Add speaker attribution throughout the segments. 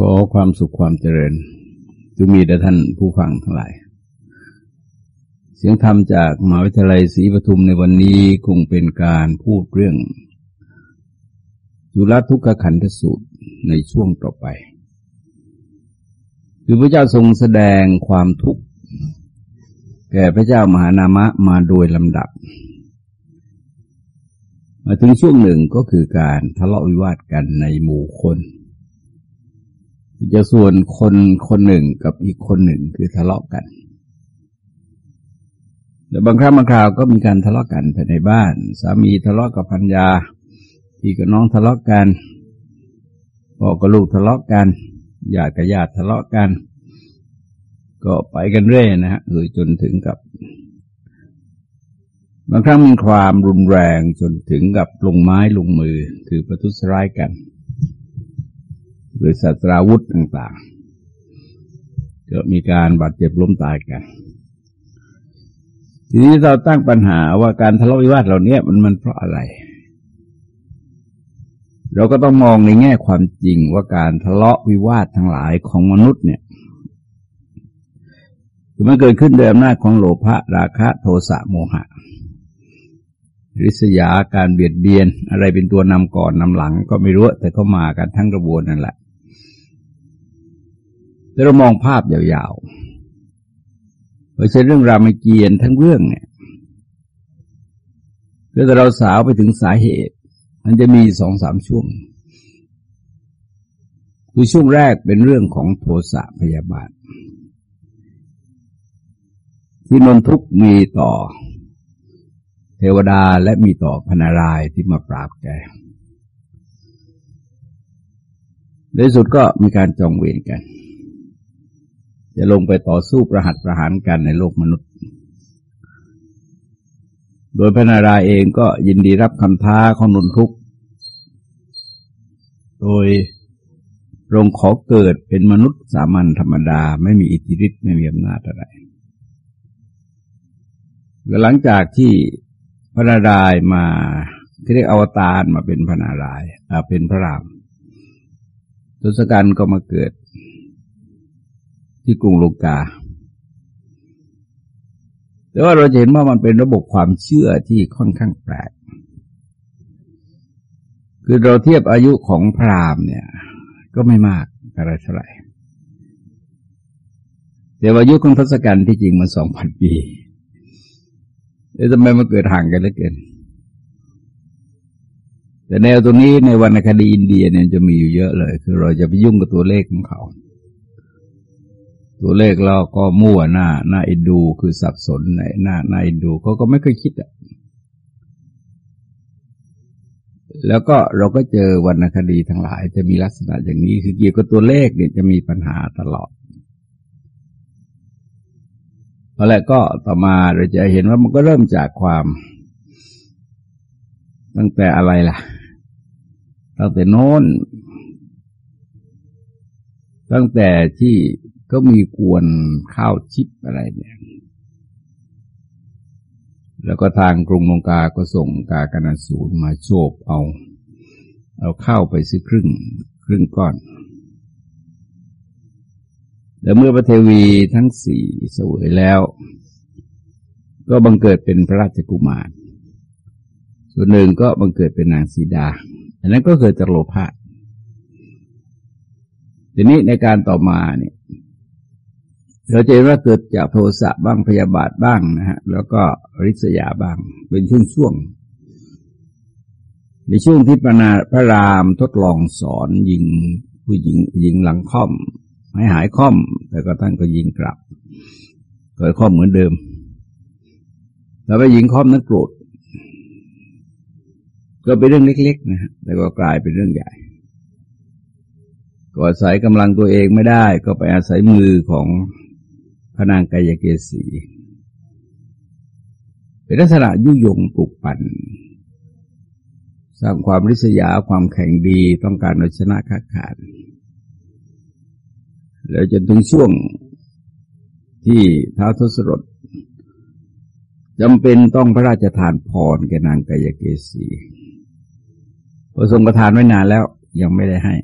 Speaker 1: ขอความสุขความเจริญจงมีแด่ท่านผู้ฟังทั้งหลาย เสียงธรรมจากมหาวิทยาลัยศรีปทุมในวันนี้คงเป็นการพูดเรื่องจุลทุกขขันธสูตรในช่วงต่อไป คือพระเจ้าทรงแสดงความทุกข์ แก่พระเจ้ามหานามะมาโดยลำดับ มาถึงช่วงหนึ่งก็คือการทะเลาะวิวาทกันในหมู่คน จะส่วนคนคนหนึ่งกับอีกคนหนึ่งคือทะเลาะกันแต่บางครั้งบางคราวก็มีการทะเลาะกันภายในบ้าน สามีทะเลาะกับพัญญาพี่กับน้องทะเลาะกันพ่อกับลูกทะเลาะกันญาติกับญาติทะเลาะกัน ก็ไปกันเรื่อยนะฮะเลยจนถึงกับบางครั้งมีความรุนแรงจนถึงกับลงไม้ลงมือคือประทุษร้ายกัน หรือสัตราวุธต่างๆ ก็มีการบาดเจ็บล้มตายกัน ทีนี้เราตั้งปัญหาว่าการทะเลาะวิวาทเหล่านี้มันมันเพราะอะไร เราก็ต้องมองในแง่ความจริงว่าการทะเลาะวิวาททั้งหลายของมนุษย์เนี่ยมันเกิดขึ้นโดยอำนาจของโลภะราคะโทสะโมหะ ริษยาการเบียดเบียน อะไรเป็นตัวนำก่อนนำหลังก็ไม่รู้แต่ก็มากันทั้งกระบวนนั่นแหละ แล้วเรามองภาพยาวๆเพราะฉะนั้นเรื่องรามเกียรติทั้งเรื่องเนี่ยคือเราสาวไปถึงสาเหตุ มันจะมีสองสามช่วง คือช่วงแรกเป็นเรื่องของโทสะพยาบาท ที่นนทุกมีต่อ เทวดาและมีต่อพนารายที่มาปราบแกในสุดก็มีการจองเวรกัน จะลงไปต่อสู้ประหัตประหารกันในโลกมนุษย์ โดยพระนารายเองก็ยินดีรับคำท้าของนุนทุก โดยรงขอเกิดเป็นมนุษย์สามัญธรรมดา ไม่มีอิทธิฤทธิ์ไม่มีอำนาจอะไรหลังจากที่พระนารายณ์มาเรียกอวตารมาเป็นพระนารายณ์เป็นพระรามทศกัณฐ์ก็มาเกิด ที่กรุงโลกา แต่ว่าเราเห็นว่ามันเป็นระบบความเชื่อที่ค่อนข้างแปลก คือเราเทียบอายุของพราหมณ์เนี่ย ก็ไม่มากอะไรเท่าไหร่ แต่อายุของทศกัณฐ์ที่จริงมันสองพันปีเอ๊ะทำไมมันเกิดห่างกันเหลือเกิน แต่แนวตรงนี้ในวรรณคดีอินเดียเนี่ยจะมีอยู่เยอะเลย คือเราจะไปยุ่งกับตัวเลขของเขา ตัวเลขเราก็มั่วหน้าหน้าอินดูคือสับสนในหน้าหน้าอินดูเขาก็ไม่เคยคิดอะแล้วก็เราก็เจอวรรณคดีทั้งหลาย จะมีลักษณะอย่างนี้คือเกี่ยวกับตัวเลขเนี่ยจะมีปัญหาตลอดพอแล้วก็ต่อมาเราจะเห็นว่ามันก็เริ่มจากความ ตั้งแต่อะไรล่ะ ตั้งแต่โน้น ตั้งแต่ที่ ก็มีกวนข้าวชิปอะไรเนี่ยแล้วก็ทางกรุงลงกาก็ส่งกากนาสูนมาโชบเอา เอาข้าวไปซื้อครึ่งครึ่งก้อน แล้วเมื่อพระเทวีทั้งสี่สวยแล้ว ก็บังเกิดเป็นพระราชกุมาร ส่วนหนึ่งก็บังเกิดเป็นนางสีดา อันนั้นก็เกิดจากโลภะทีนี้ในการต่อมาเนี่ย เราจะเห็นว่าเกิดจากโทสะบ้างพยาบาทบ้างนะฮะ แล้วก็ริษยาบ้าง เป็นช่วงๆในช่วงที่พระนาพระรามทดลองสอนยิงผู้หญิงยิงหลังค่อมให้หายค่อม แต่ก็ท่านก็ยิงกลับเกิดค่อมเหมือนเดิม แล้วไปยิงค่อมนั้นโกรธก็เป็นเรื่องเล็ก ๆ นะฮะแต่ก็กลายเป็นเรื่องใหญ่ก็อาศัยกำลังตัวเองไม่ได้ ก็ไปอาศัยมือของ พระนางกายเกษีเป็นลักษณะยุยงปลุกปั่น สร้างความริษยาความแข็งดีต้องการเอาชนะค้าขาดแล้วจนถึงช่วงที่ท้าวทศรถจำเป็นต้องพระราชทานพรแก่นางกายเกษีพอทรงประทานไว้นานแล้วยังไม่ได้ให้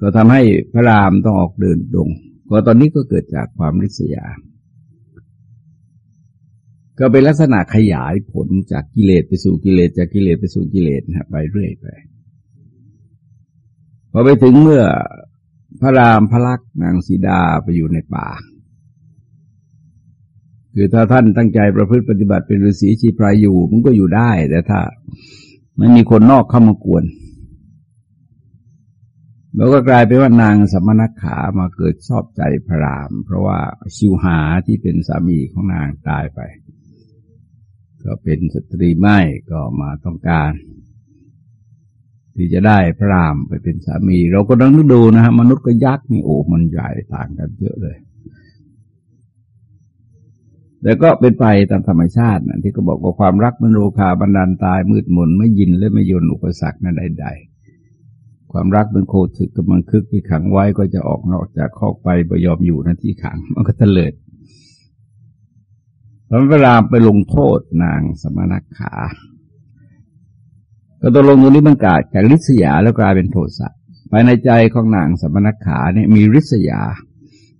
Speaker 1: ก็ทำให้พระรามต้องออกเดินดง ก็ตอนนี้ก็เกิดจากความริษยา ก็เป็นลักษณะขยายผลจากกิเลสไปสู่กิเลสจากกิเลสไปสู่กิเลสนะไปเรื่อยไปพอไปถึงเมื่อพระรามพระลักษณ์นางสีดาไปอยู่ในป่า คือถ้าท่านตั้งใจประพฤติปฏิบัติเป็นฤาษีชีพรายอยู่มันก็อยู่ได้ แต่ถ้า ไม่มีคนนอกเข้ามากวน แล้วก็กลายเป็นว่านางสมณขามาเกิดชอบใจพระราม เพราะว่าชิวหาที่เป็นสามีของนางตายไป ก็เป็นสตรีไม่ก็มาต้องการ ที่จะได้พระรามไปเป็นสามี เราก็ต้องนึกดูนะฮะมนุษย์ก็ยักษ์นี่โอ้มันใหญ่ต่างกันเยอะเลยแต่ก็เป็นไปตามธรรมชาตินะที่ก็บอกว่าความรักมันโรคาบันดาลตายมืดมนไม่ยินและไม่ยนอุปสรรคนั้นใดๆ ความรักเป็นโคถึกกับมันคึกที่ขังไว้ก็จะออกนอกจากคอกไปบ่ยอมอยู่ในที่ขัง มันก็เตลิดพระรามไปลงโทษนางสมณขา ก็ตกลงตรงนี้มันกาดจากริษยาแล้วกลายเป็นโทสะภายในใจของนางสมณขาเนี่ยมีริษยา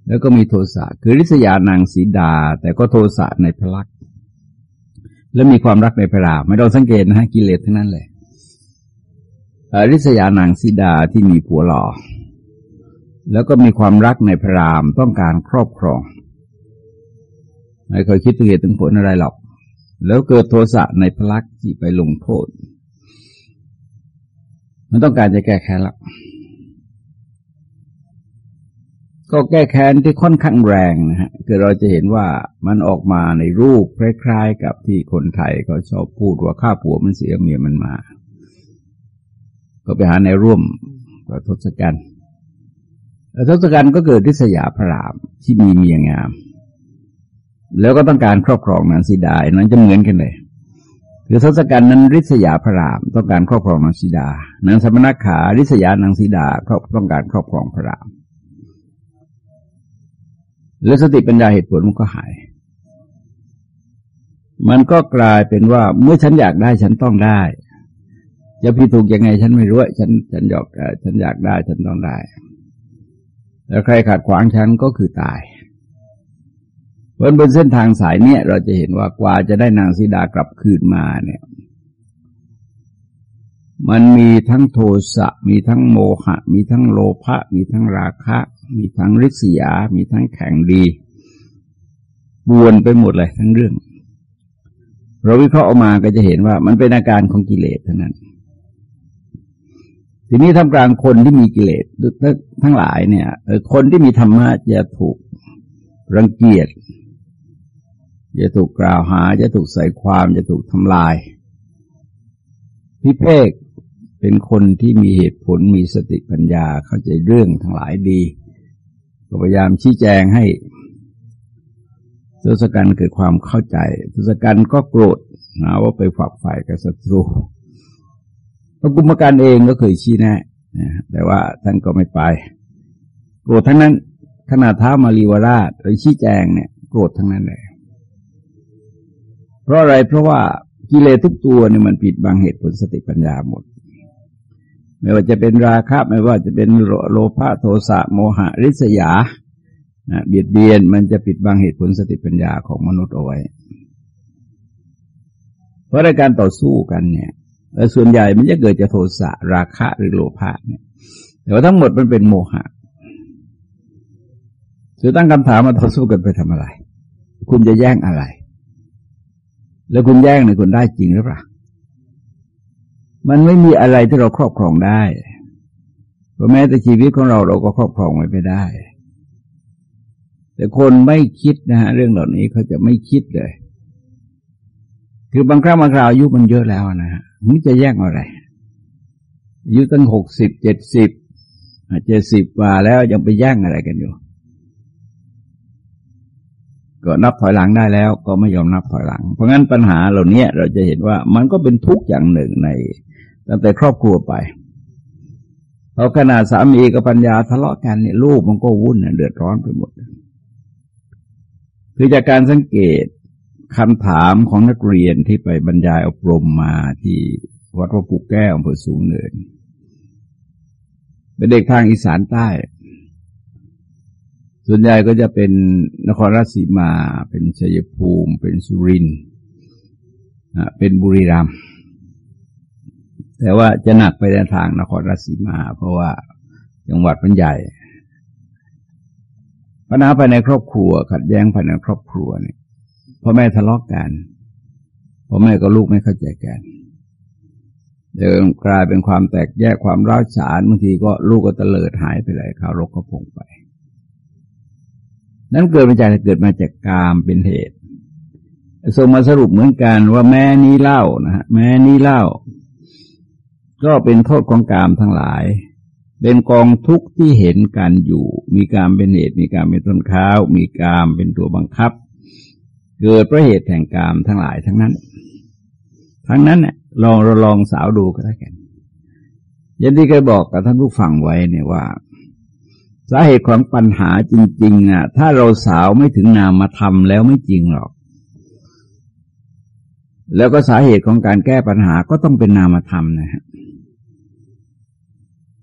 Speaker 1: แล้วก็มีโทสะคือริษยานางสีดา แต่ก็โทสะในพระลักษณ์และมีความรักในพระรามไม่ต้องสังเกตนะฮะกิเลสทั้งนั้นเลย ริษยานางสีดาที่มีผัวหล่อ แล้วก็มีความรักในพระรามต้องการครอบครอง ไม่เคยคิดถึงเหตุถึงผลอะไรหรอก แล้วเกิดโทสะในพระลักษณ์ที่ไปลงโทษ มันต้องการจะแก้แค้นแล้วก็แก้แค้นที่ค่อนข้างแรงนะฮะคือเราจะเห็นว่ามันออกมาในรูปคล้ายๆ กับที่คนไทยก็ชอบพูดว่าข้าผัวมันเสียเมียมันมา ก็ไปหาในร่วมกับทศกัณฐ์ทศกัณฐ์ก็เกิดทิศยาพระรามที่มีเมียงาม แล้วก็ต้องการครอบครองนางสีดานั้นจะเหมือนกันเลยคือทศกัณฐ์นั้นริษยาพระรามต้องการครอบครองนางสีดานางสมณขาริษยานางสีดาครอบต้องการครอบครองพระรามแล้วสติปัญญาเหตุผลมันก็หาย มันก็กลายเป็นว่าเมื่อฉันอยากได้ฉันต้องได้ จะพิถูกยังไง ฉันไม่รู้ฉันฉันอยากฉันอยากได้ ฉันต้องได้ แล้วใครขัดขวางฉันก็คือตายเพราะบนเส้นทางสายเนี้ยเราจะเห็นว่ากว่าจะได้นางสีดากลับคืนมาเนี่ย มันมีทั้งโทสะ มีทั้งโมหะ มีทั้งโลภะ มีทั้งราคะ มีทั้งริษยา มีทั้งแข่งดี บวนไปหมดเลยทั้งเรื่อง เราวิเคราะห์ออกมาก็จะเห็นว่ามันเป็นอาการของกิเลสเทั้งนั้น ทีนี้ทำกลางคนที่มีกิเลสทั้งหลายเนี่ยคนที่มีธรรมะจะถูกรังเกียจจะถูกกล่าวหา จะถูกใส่ความจะถูกทำลายพิเภกเป็นคนที่มีเหตุผลมีสติปัญญาเข้าใจเรื่องทั้งหลายดีก็พยายามชี้แจงให้ทศกัณฐ์เกิดความเข้าใจทศกัณฐ์ก็โกรธหาว่าไปฝักฝ่ายกับศัตรู พระกุมการเองก็เคยชี้แนะแต่ว่าท่านก็ไม่ไปโกรธทั้งนั้นขนาดท้ามารีวราชไปชี้แจงเนี่ยโกรธทั้งนั้นเลยเพราะอะไรเพราะว่ากิเลสทุกตัวเนี่ยมันปิดบังเหตุผลสติปัญญาหมด ไม่ว่าจะเป็นราคะไม่ว่าจะเป็นโลภะโทสะโมหะริษยาเบียดเบียนมันจะปิดบังเหตุผลสติปัญญาของมนุษย์เอาไว้ เพราะในการต่อสู้กันเนี่ย ส่วนใหญ่มันจะเกิดจากโทสะราคะหรือโลภะเนี่ยแต่ว่าทั้งหมดมันเป็นโมหะจะตั้งคำถามมาต่อสู้กันไปทำอะไร คุณจะแย่งอะไร แล้วคุณแย่งเนี่ยคุณได้จริงหรือเปล่า มันไม่มีอะไรที่เราครอบครองได้เพราะแม้แต่ชีวิตของเราเราก็ครอบครองไว้ไม่ได้ แต่คนไม่คิดนะฮะเรื่องเหล่านี้เขาจะไม่คิดเลย คือบางครั้งบางคราวอายุมันเยอะแล้วนะฮะ มึงจะแย่งอะไรอายุตั้งหกสิบเจ็ดสิบเจ็ดสิบกว่าแล้วยังไปแย่งอะไรกันอยู่ ก็นับถอยหลังได้แล้ว ก็ไม่ยอมนับถอยหลัง เพราะงั้นปัญหาเหล่านี้เราจะเห็นว่ามันก็เป็นทุกข์อย่างหนึ่งในตั้งแต่ครอบครัวไปพอขนาดสามีกับปัญญาทะเลาะกันเนี่ยลูกมันก็วุ่นเดือดร้อนไปหมด คือจากการสังเกต คำถามของนักเรียนที่ไปบรรยายอบรมมาที่วัดพระปุกแก้วอำเภอสูงเนินเป็นเด็กทางอีสานใต้ ส่วนใหญ่ก็จะเป็นนครราชสีมา เป็นชัยภูมิ เป็นสุรินทร์เป็นบุรีรัมย์แต่ว่าจะหนักไปในทางนครราชสีมา เพราะว่าจังหวัดมันใหญ่ปัญหาภายในครอบครัว ขัดแย้งภายในครอบครัวเนี่ย พ่อแม่ทะเลาะกกันพ่อแม่กับลูกไม่เข้าใจกันเดิมกลายเป็นความแตกแยกความร้าวฉานบางทีก็ลูกก็เตลิดหายไปเลยข่าวรกก็พงไป นั้นเกิดมาจากเกิดมาจากกามเป็นเหตุส่งมาสรุปเหมือนกันว่าแม่นี้เล่านะฮะแม่นี้เล่า ก็เป็นโทษของกามทั้งหลาย เป็นกองทุกข์ที่เห็นกันอยู่ มีกามเป็นเหตุมีกามเป็นต้นข้าว มีกามเป็นตัวบังคับ เกิดเพระเหตุแห่งกามทั้งหลายทั้งนั้น ทั้งนั้นเนี่ยลองเราลองสาวดูก็ได้กันอย่างที่เคยบอกกับท่านผู้ฟังไว้เนี่ยว่า สาเหตุของปัญหาจริง ๆ อะ ถ้าเราสาวไม่ถึงนามธรรมแล้วไม่จริงหรอก แล้วก็สาเหตุของการแก้ปัญหาก็ต้องเป็นนามธรรมนะฮะ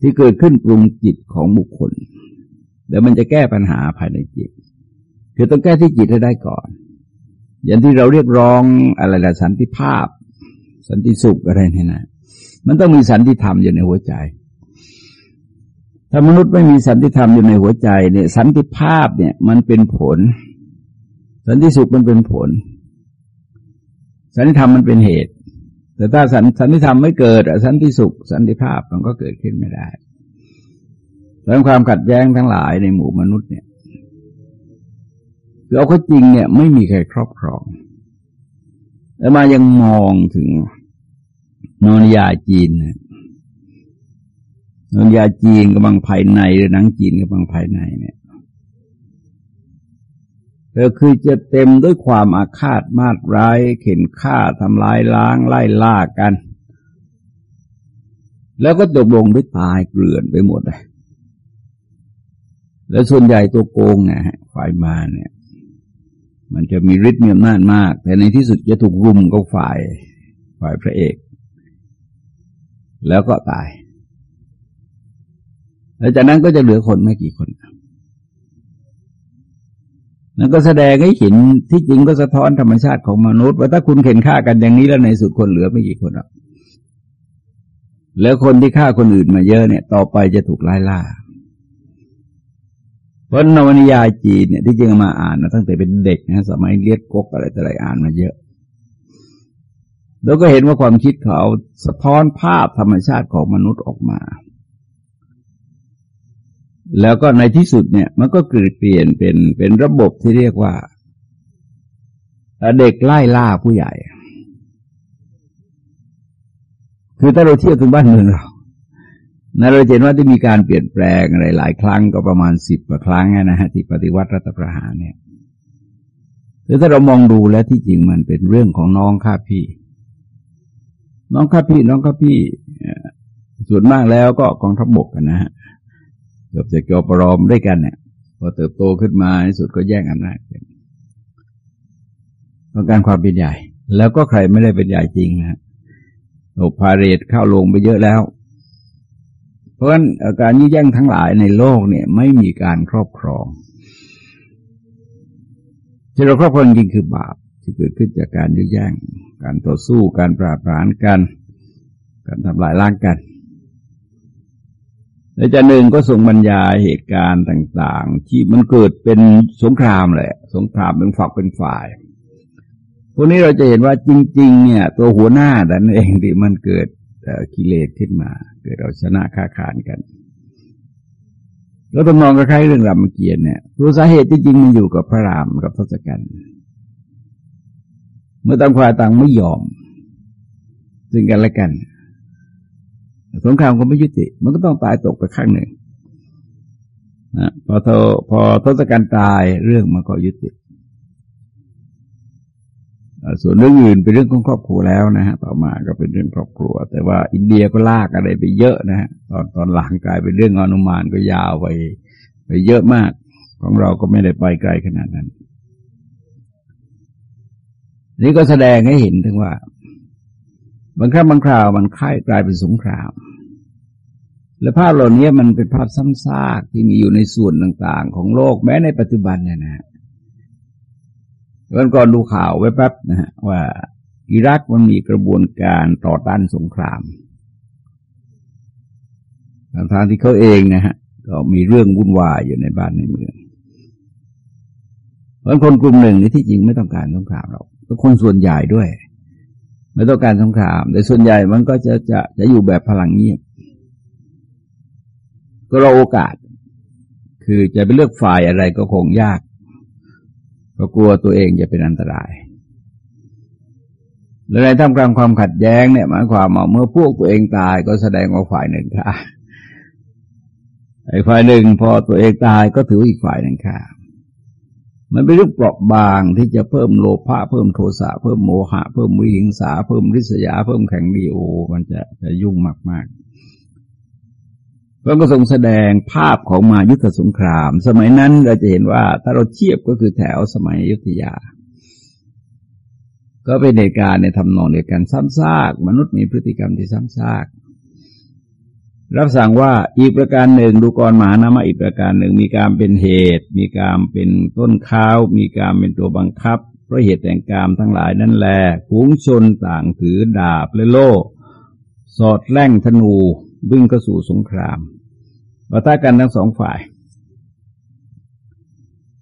Speaker 1: ที่เกิดขึ้นปรุงจิตของบุคคล แล้วมันจะแก้ปัญหาภายในจิต คือต้องแก้ที่จิตให้ได้ก่อน อย่างที่เราเรียกร้องอะไรละสันติภาพ สันติสุขอะไรเนี่ยนะมันต้องมีสันติธรรมอยู่ในหัวใจ ถ้ามนุษย์ไม่มีสันติธรรมอยู่ในหัวใจเนี่ย สันติภาพเนี่ย มันเป็นผล สันติสุขมันเป็นผล สันติธรรมมันเป็นเหตุ แต่ถ้าสันสันติธรรมไม่เกิดสันติสุข สันติภาพมันก็เกิดขึ้นไม่ได้เรื่องความขัดแย้งทั้งหลายในหมู่มนุษย์เนี่ย คือเอาก็จริงเนี่ยไม่มีใครครอบครองแล้วมายังมองถึงนอนยาจีนนอนยาจีนกำลังภายในหรือหนังจีนกำลังภายในเนี่ยก็คือจะเต็มด้วยความอาฆาตมาดร้าย เข็นฆ่าทำลายล้างไล่ล่ากัน แล้วก็จบลงด้วยตายเกลื่อนไปหมดเลยแล้วส่วนใหญ่ตัวโกงเนี่ยฝ่ายมาเนี่ย มันจะมีฤทธิ์มีอำนาจมาก แต่ในที่สุดจะถูกรุมกับฝ่ายฝ่ายพระเอก แล้วก็ตาย แล้วจากนั้นก็จะเหลือคนไม่กี่คนนั่นก็แสดงให้เห็นที่จริงก็สะท้อนธรรมชาติของมนุษย์ ว่าถ้าคุณเข็นฆ่ากันอย่างนี้แล้วในสุดคนเหลือไม่กี่คนหรอกแล้วคนที่ฆ่าคนอื่นมาเยอะเนี่ย ต่อไปจะถูกไล่ล่า เพราะนวนิยายจีนเนี่ยที่จริงมาอ่านมาตั้งแต่เป็นเด็กนะสมัยเลียดกกอะไรแต่อะไรอ่านมาเยอะ แล้วก็เห็นว่าความคิดเขาสะท้อนภาพธรรมชาติของมนุษย์ออกมา แล้วก็ในที่สุดเนี่ย มันก็เกิดเปลี่ยนเป็นเป็นระบบที่เรียกว่าเด็กไล่ล่าผู้ใหญ่ คือถ้าเราเทียบถึงบ้านเมืองเรา นะเราเห็นว่าที่มีการเปลี่ยนแปลงอะไรหลายครั้งก็ประมาณสิบกว่าครั้งนะฮะที่ปฏิวัติรัฐประหารเนี่ยหรือถ้าเรามองดูแล้วที่จริงมันเป็นเรื่องของน้องข้าพี่ น้องข้าพี่ น้องข้าพี่ส่วนมากแล้วก็กองทัพบบกกันนะฮะเกือบจะเกี่ยวปรอมด้วยกันเนี่ยพอเติบโตขึ้นมาในสุดก็แย่งอำนาจกันต้องการความเป็นใหญ่ แล้วก็ใครไม่ได้เป็นใหญ่จริงนะโอพาเรตเข้าลงไปเยอะแล้ว เพราะฉะนั้นการยื้อแย่งทั้งหลายในโลกเนี่ยไม่มีการครอบครอง ที่เราครอบครองจริงคือบาปที่เกิดขึ้นจากการยื้อแย่ง การต่อสู้การปราบปรานกัน การทำลายล้างกันและจหนึ่งก็ทรงบรรยายเหตุการณ์ต่าง ๆ ที่มันเกิดเป็นสงครามแหละ สงครามเป็นฝักเป็นฝ่ายพวกนี้เราจะเห็นว่าจริง ๆ เนี่ย ตัวหัวหน้าดันเองที่มันเกิด กิเลสขึ้นมา เกิดเราชนะค้าขานกันเราต้องมองคล้ายเรื่องรามเกียรติเนี่ยตัวสาเหตุที่จริงมันอยู่กับพระรามกับทศกัณฐ์เมื่อต่างฝ่ายต่างไม่ยอมซึ่งกันและกันสงครามก็ไม่ยุติ มันก็ต้องตายตกไปข้างหนึ่งนะพอพอทศกัณฐ์ตายเรื่องมันก็ยุติ ส่วนเรื่องอื่นเป็นเรื่องของครอบครัวแล้วนะฮะต่อมาก็เป็นเรื่องครอบครัว แต่ว่าอินเดียก็ลากอะไรไปเยอะนะฮะตอนตอนหลังกลายเป็นเรื่องอนุมานก็ยาวไปไปเยอะมาก ของเราก็ไม่ได้ไปไกลขนาดนั้น นี่ก็แสดงให้เห็นถึงว่า บางครั้งบางคราวมันค่ายกลายเป็นสงคราม และภาพเหล่านี้มันเป็นภาพซ้ำซากที่มีอยู่ในส่วนต่าง ๆ ของโลกแม้ในปัจจุบันเนี่ยนะ วันก่อนดูข่าวไว้แป๊บนะฮะว่า อิรักมันมีกระบวนการต่อต้านสงครามทางที่เขาเองนะฮะก็มีเรื่องวุ่นวายอยู่ในบ้านในเมืองเพราะคนกลุ่มหนึ่งนี่ที่จริงไม่ต้องการสงครามหรอกทุกคนส่วนใหญ่ด้วย ไม่ต้องการสงคราม แต่ส่วนใหญ่มันก็จะจะจะอยู่แบบพลังเงียบ ก็รอโอกาส คือจะไปเลือกฝ่ายอะไรก็คงยาก เพราะกลัวตัวเองจะเป็นอันตรายและในท่ามกลางความขัดแย้งเนี่ยหมายความว่าเมื่อพวกตัวเองตายก็แสดงว่าฝ่ายหนึ่งค่ะไอ้ฝ่ายหนึ่งพอตัวเองตายก็ถืออีกฝ่ายหนึ่งค่ะมันเป็นเรื่องเปราะบางที่จะเพิ่มโลภะเพิ่มโทสะเพิ่มโมหะ เพิ่มวิหิงสา เพิ่มริษยา เพิ่มแข็งดีโอ มันจะจะยุ่งมากๆ แล้วก็ทรงแสดงภาพของมายุทธสงคราม สมัยนั้นเราจะเห็นว่าถ้าเราเทียบก็คือแถวสมัยยุทธยา ก็เป็นเหตุการณ์ในทำนองเดียวกันซ้ำซาก มนุษย์มีพฤติกรรมที่ซ้ำซากรับสั่งว่าอีกประการหนึ่งดูกรมหานามะอีกประการหนึ่ง มีการเป็นเหตุ มีการเป็นต้นข้าว มีการเป็นตัวบังคับ เพราะเหตุแต่งกามทั้งหลายนั่นแหละฝูงชนต่างถือดาบและโล่ สอดแล่งธนูวิ่งเข้าสู่สงคราม ปะทะกันทั้งสองฝ่าย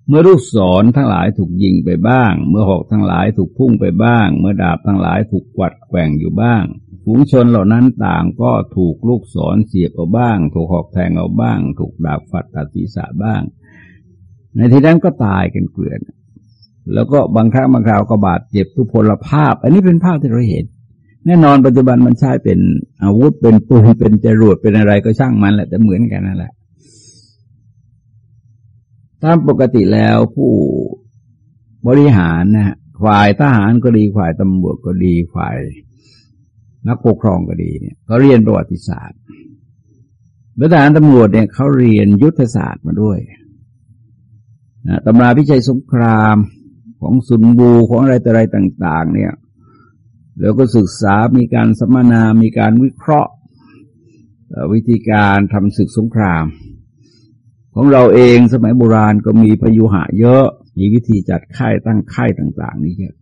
Speaker 1: เมื่อลูกศรทั้งหลายถูกยิงไปบ้าง เมื่อหอกทั้งหลายถูกพุ่งไปบ้าง เมื่อดาบทั้งหลายถูกกวัดแกว่งอยู่บ้าง ฝูงชนเหล่านั้นต่างก็ถูกลูกศรเสียบเอาบ้าง ถูกหอกแทงเอาบ้าง ถูกดาบฝัดตัดศีรษะบ้าง ในที่นั้นก็ตายกันเกลื่อนแล้วก็บางครั้งบางคราวก็บาดเจ็บทุพพลภาพ อันนี้เป็นภาพที่เราเห็น แน่นอนปัจจุบันมันใช้เป็นอาวุธเป็นปืนเป็นจรวดเป็นอะไรก็ช่างมันแหละแต่เหมือนกันนั่นแหละตามปกติแล้วผู้บริหารนะฝ่ายทหารก็ดีฝ่ายตำรวจก็ดีฝ่ายนักปกครองก็ดีเนี่ยเขาเรียนประวัติศาสตร์ทหารตำรวจเนี่ยเขาเรียนยุทธศาสตร์มาด้วยนะตำราพิชัยสงครามของสุนบูของอะไรต่ออะไรต่าง ๆ เนี่ย แล้วก็ศึกษามีการสัมมนา มีการวิเคราะห์ วิธีการทำศึกสงคราม ของเราเองสมัยโบราณก็มีพยุหะเยอะ มีวิธีจัดค่ายตั้งค่ายต่าง ๆ นี่เยอะ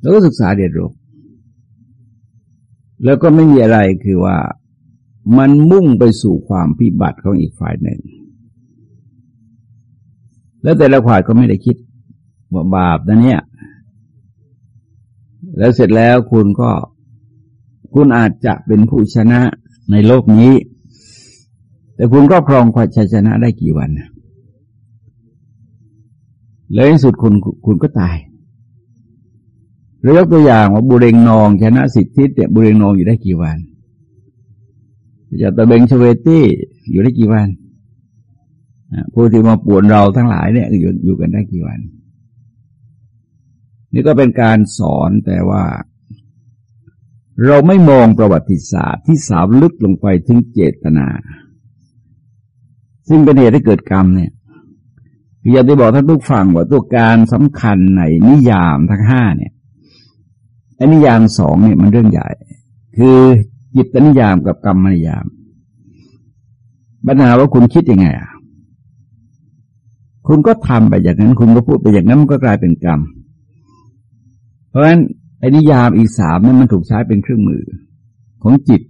Speaker 1: แล้วก็ศึกษาเรียนรู้แล้วก็ไม่มีอะไรคือว่ามันมุ่งไปสู่ความพิบัติของอีกฝ่ายหนึ่ง แล้วแต่ละฝ่ายก็ไม่ได้คิดว่าบาปนะเนี่ย แล้วเสร็จแล้วคุณก็คุณอาจจะเป็นผู้ชนะในโลกนี้ แต่คุณก็ครองความชัยชนะได้กี่วันแล้วในสุดคุณคุณก็ตายเรายกตัวอย่างว่าบุเรงนอง ชนะสิทธิเนี่ยบุเรงนองอยู่ได้กี่วันจะตะเบงชเวตี้อยู่ได้กี่วันผู้ที่มาป่วนเราทั้งหลายเนี่ยอยู่อยู่กันได้กี่วัน นี่ก็เป็นการสอนแต่ว่า เราไม่มองประวัติศาสตร์ที่สาวลึกลงไปถึงเจตนา ซึ่งเป็นเหตุให้เกิดกรรมเนี่ยอยากจะบอกท่านทุกฝั่งว่าตัวการสำคัญในนิยามทั้งห้าเนี่ยไอันนิยามสองเนี่ยมันเรื่องใหญ่ คือจิตนิยามกับกรรมนิยามปัญหาว่าคุณคิดยังไงอะคุณก็ทำไปอย่างนั้น คุณก็พูดไปอย่างนั้นมันก็กลายเป็นกรรม เพราะฉะนั้นไอ้นิยามอีกสามนั้นมันถูกใช้เป็นเครื่องมือของจิต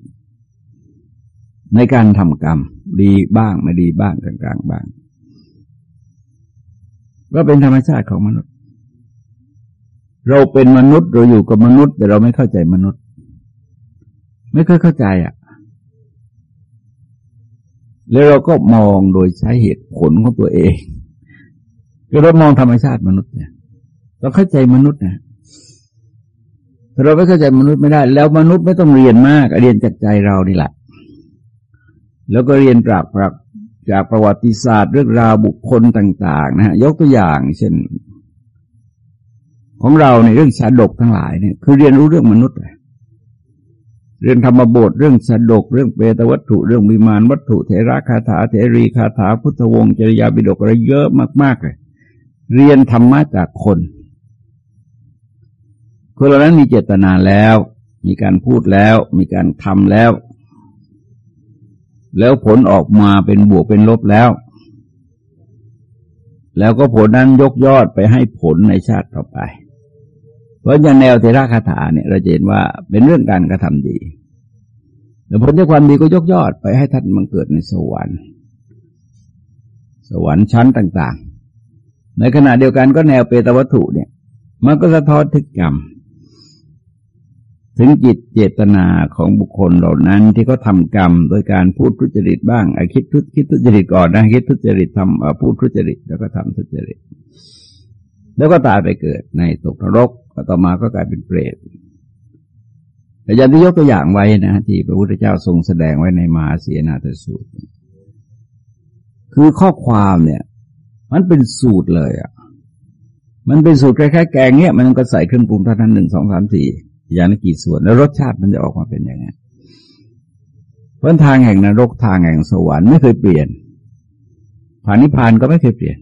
Speaker 1: ในการทำกรรม ดีบ้างไม่ดีบ้างกลางๆบ้างก็เป็นธรรมชาติของมนุษย์ เราเป็นมนุษย์เราอยู่กับมนุษย์ แต่เราไม่เข้าใจมนุษย์ ไม่เคยเข้าใจอะ แล้วเราก็มองโดยใช้เหตุผลของตัวเองเรามองธรรมชาติมนุษย์เนี่ย เราเข้าใจมนุษย์นะ เราไม่เข้าใจมนุษย์ไม่ได้ แล้วมนุษย์ไม่ต้องเรียนมากเรียนจากใจเรานี่แหละ แล้วก็เรียนปราบปรับจากประวัติศาสตร์เรื่องราวบุคคลต่าง ๆ นะฮะยกตัวอย่าง เช่น ของเราในเรื่องสาดกทั้งหลายเนี่ย คือเรียนรู้เรื่องมนุษย์เรื่องธรรมบทเรื่องสาดก เรื่องเปตวัตถุ เรื่องวิมานวัตถุเถระคาถาเถรีคาถาพุทธวงศ์จริยาบิดกอะไรเยอะมากๆเลยเรียนธรรมะจากคน คนเหล่านั้นมีเจตนาแล้ว มีการพูดแล้ว มีการทำแล้ว แล้วผลออกมาเป็นบวกเป็นลบแล้ว แล้วก็ผลนั้นยกยอดไปให้ผลในชาติต่อไป เพราะอย่างแนวเทระคาถาเนี่ยเราเห็นว่าเป็นเรื่องการกระทำดีแต่ผลจากความดีก็ยกยอดไปให้ท่านมันเกิดในสวรรค์ สวรรค์ชั้นต่าง ๆ ในขณะเดียวกันก็แนวเปตวัตถุเนี่ย มันก็สะท้อนถึงกรรม ถึงจิตเจตนาของบุคคลเหล่านั้นที่เขาทากรรม โดยการพูดทุจริตบ้างไอ้คิดทุคิดทุจริตก่อนนะคิดทุจริตทำพูดทุจริตแล้วก็ทำทุจริต แล้วก็ตายไปเกิดในตกนรกต่อมาก็กลายเป็นเปรตอาจารย์ที่ยกตัวอย่างไว้นะที่พระพุทธเจ้าทรงแสดงไว้ในมาเสียนาตสูตร คือข้อความเนี่ย มันเป็นสูตรเลยอะมันเป็นสูตรคล้ายๆแกงเนี่ย มันก็ใส่เครื่องปรุงเท่านั้นหนึ่งสองสามสี่ อย่างนกี่ส่วน แล้วรสชาติมันจะออกมาเป็นยังไงเพราะทางแห่งนรกทางแห่งสวรรค์ไม่เคยเปลี่ยนผ่านนิพพานก็ไม่เคยเปลี่ยน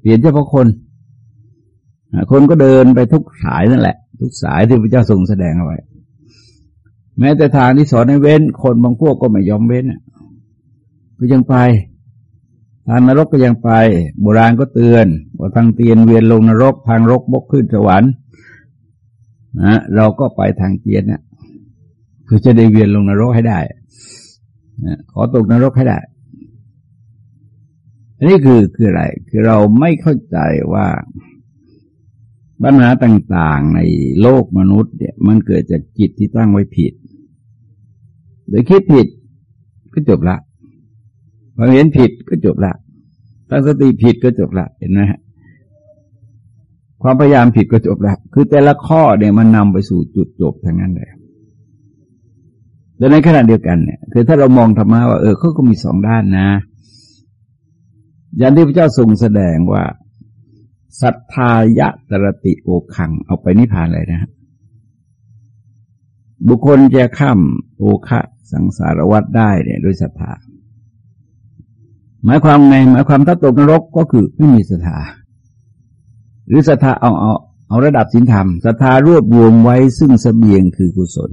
Speaker 1: เปลี่ยนเฉพาะคน คนก็เดินไปทุกสายนั่นแหละ ทุกสายที่พระเจ้าทรงแสดงเอาไว้ แม้แต่ทางที่สอนให้เว้น คนบางพวกก็ไม่ยอมเว้นก็ยังไปทางนรกก็ยังไป โบราณก็เตือนว่าทางเตียนเวียนลงนรก ทางรกบกขึ้นสวรรค์ นะเราก็ไปทางเกียรตินะคือจะได้เวียนลงนรกให้ได้นะขอตกนรกให้ได้ อันนี้คือคืออะไร คือเราไม่เข้าใจว่าปัญหาต่างๆในโลกมนุษย์เนี่ย มันเกิดจากจิตที่ตั้งไว้ผิดหรือคิดผิดก็จบละพอเห็นผิดก็จบละตั้งสติผิดก็จบละเห็นไหมฮะ ความพยายามผิดก็จบแล้ว คือแต่ละข้อเนี่ยมันนำไปสู่จุดจบทั้งนั้นเลยแต่ในขณะเดียวกันเนี่ย คือถ้าเรามองธรรมะว่าเออเขาก็มีสองด้านนะ อย่างที่พระเจ้าทรงแสดงว่าศรัทธายะตรติโอคัง เอาไปนิพพานเลยนะ บุคคลจะข้ามโอคะสังสารวัฏได้เนี่ยด้วยศรัทธาหมายความไงหมายความถ้าตกนรกก็คือไม่มีศรัทธา หรือศรัทธาเอาเอาเอาระดับศีลธรรมศรัทธารวบรวมไว้ซึ่งสเสบียงคือกุศล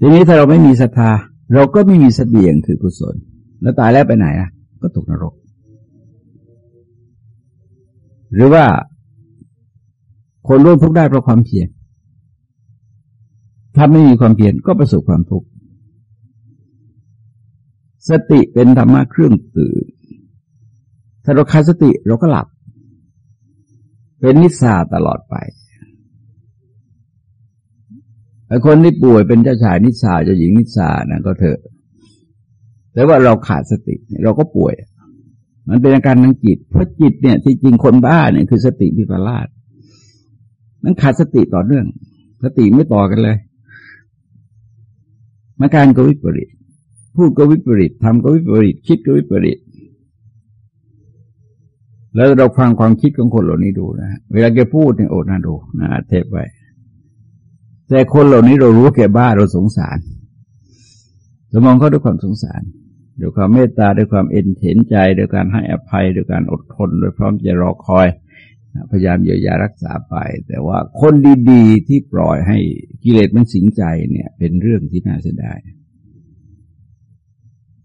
Speaker 1: ทีนี้ถ้าเราไม่มีศรัทธา เราก็ไม่มีสเสบียงคือกุศล แล้วตายแล้วไปไหนอะ ก็ตกนรก หรือว่าคนร่วมทุกข์ได้เพราะความเพียรถ้าไม่มีความเพียรก็ประสบความทุกข์สติเป็นธรรมะเครื่องตื่นถ้าเราขาดสติเราก็หลับ เป็นนิสาตลอดไปไอ้คนที่ป่วยเป็นเจ้าชายนิสาเจ้าหญิงนิสานะก็เถอะ แต่ว่าเราขาดสติ เราก็ป่วย มันเป็นอาการทางจิต เพราะจิตเนี่ยที่จริงคนบ้าเนี่ยคือสติวิปลาสมันขาดสติต่อเนื่อง สติไม่ต่อกันเลยมาการก็วิปริตพูดก็วิปริตทำก็วิปริตคิดก็วิปริต แล้วเราฟังความคิดของคนเหล่านี้ดูนะเวลาแกพูดเนี่ยโอดน่าดูนะเทปไว้แต่คนเหล่านี้เรารู้แกบ้าเราสงสารสมองเขาด้วยความสงสารด้วยความเมตตาด้วยความเอ็นเห็นใจด้วยการให้อภัยด้วยการอดทนโดยพร้อมจะรอคอย พยายามเยียวยารักษาไป แต่ว่าคนดีๆที่ปล่อยให้กิเลสมันสิงใจเนี่ย เป็นเรื่องที่น่าเสียดาย